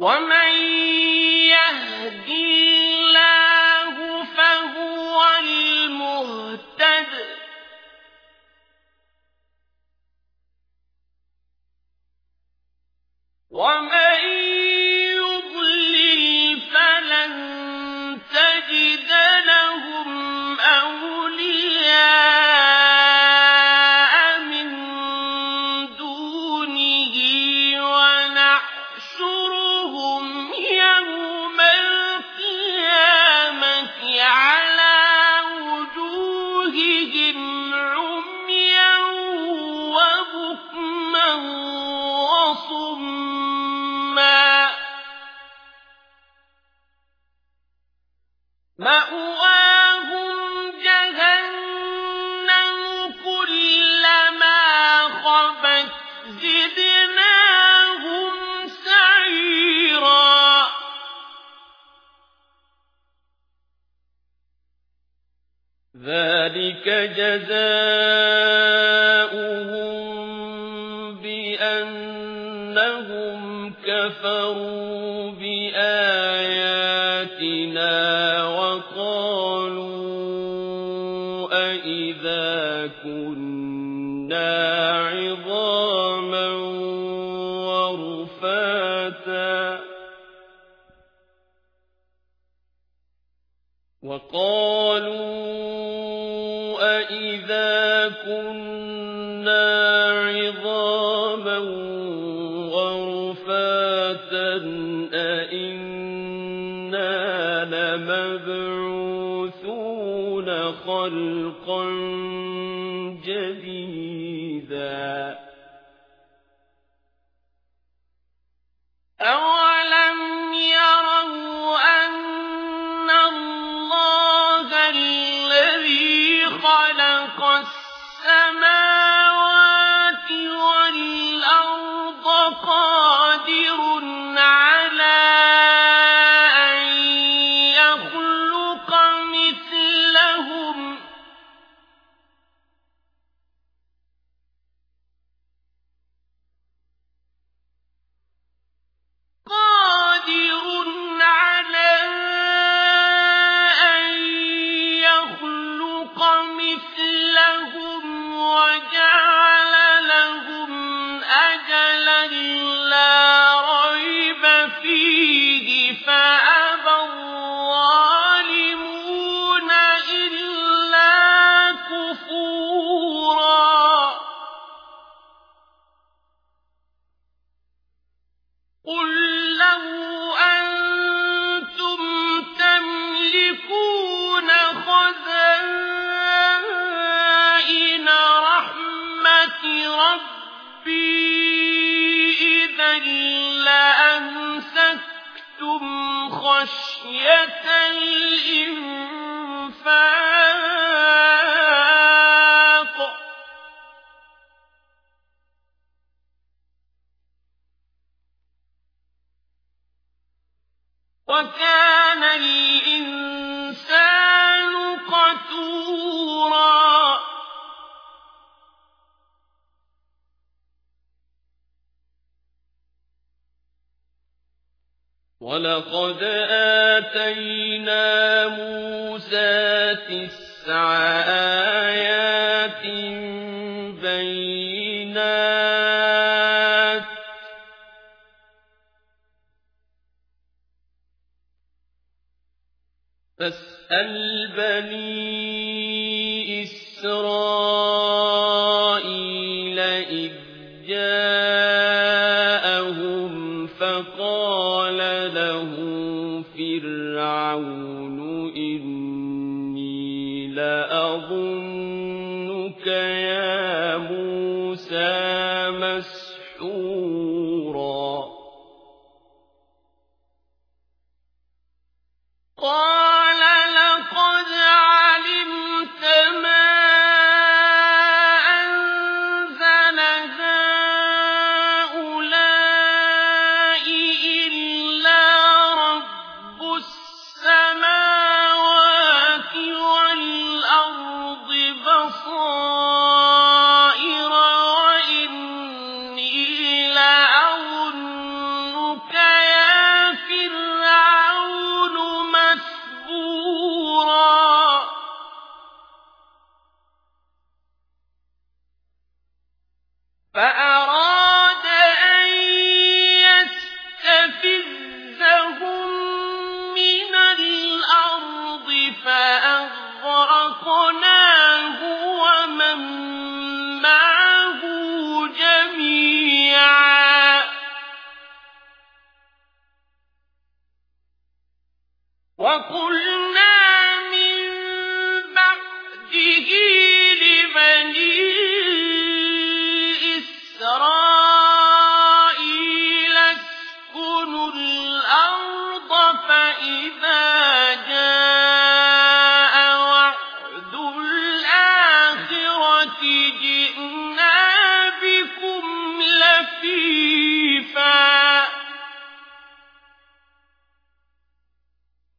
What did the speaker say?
ومن يهد الله فهو المهتد ومن مأواهم جهنم كلما خبت زدناهم سعيرا ذلك جزاؤهم بأنهم كفروا بآياتنا كُنَّا عِظَامًا وَرُفَاتًا وَقَالُوا خَلْقًا جديدا. أولم خشية الإنفاق. وكان ولقد آتينا موسى تسع آيات بينات فاسأل بني إسرائيل لأظنك يا موسى مسحورا. وقلنا